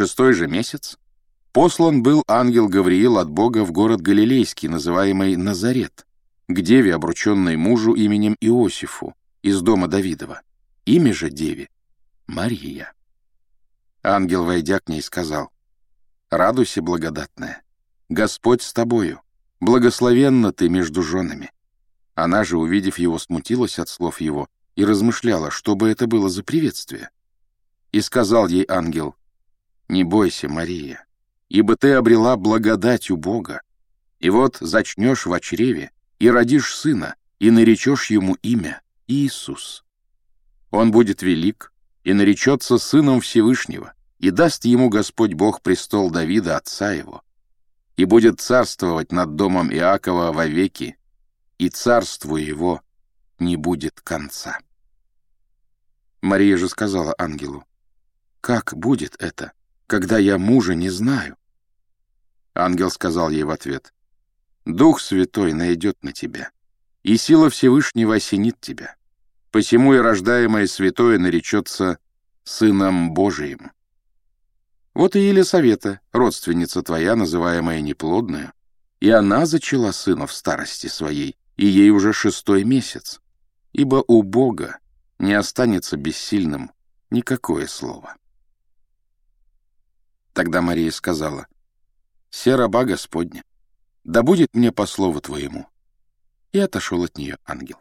шестой же месяц послан был ангел Гавриил от Бога в город Галилейский, называемый Назарет, к деве, обрученной мужу именем Иосифу, из дома Давидова. Имя же деве — Мария. Ангел, войдя к ней, сказал, «Радуйся, благодатная, Господь с тобою, благословенна ты между женами». Она же, увидев его, смутилась от слов его и размышляла, что бы это было за приветствие. И сказал ей ангел, «Не бойся, Мария, ибо ты обрела благодать у Бога, и вот зачнешь в чреве и родишь сына, и наречешь ему имя Иисус. Он будет велик и наречется сыном Всевышнего, и даст ему Господь Бог престол Давида, отца его, и будет царствовать над домом Иакова вовеки, и царству его не будет конца. Мария же сказала ангелу, «Как будет это, когда я мужа не знаю?» Ангел сказал ей в ответ, «Дух Святой найдет на тебя, и сила Всевышнего осенит тебя. Посему и рождаемое святое наречется Сыном Божиим». Вот и Елисавета, родственница твоя, называемая неплодная, и она зачала сына в старости своей, и ей уже шестой месяц, ибо у Бога не останется бессильным никакое слово. Тогда Мария сказала, «Се раба Господня, да будет мне по слову твоему». И отошел от нее ангел.